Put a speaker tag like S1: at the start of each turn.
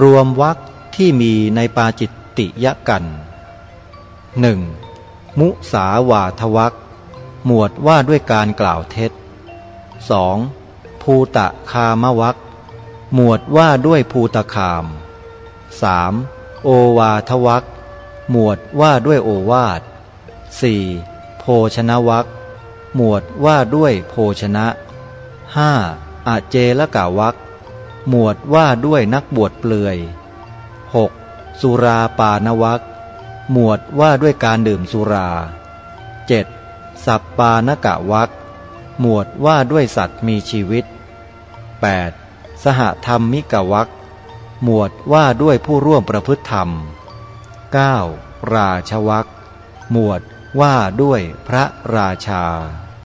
S1: รวมวรรคที่มีในปาจิตติยกันหนึ่งมุสาวาทวักหมวดว่าด้วยการกล่าวเท็จ 2. ภูตะคามวักหมวดว่าด้วยภูตคาม 3. โอวาทวักหมวดว่าด้วยโอวาท 4. โภชนะวักหมวดว่าด้วยโภชนะ 5. อาเจละกาวัก หมวดว่าด้วยนักบวชเปลือย 6. สุราปานวักหมวดว่าด้วยการดื่มสุรา 7. สัปปานกะวักหมวดว่าด้วยสัตว์มีชีวิต 8. สหธรรมมิกวักหมวดว่าด้วยผู้ร่วมประพฤติธรรม 9. ราชวักหมวดว่าด้วยพระราชา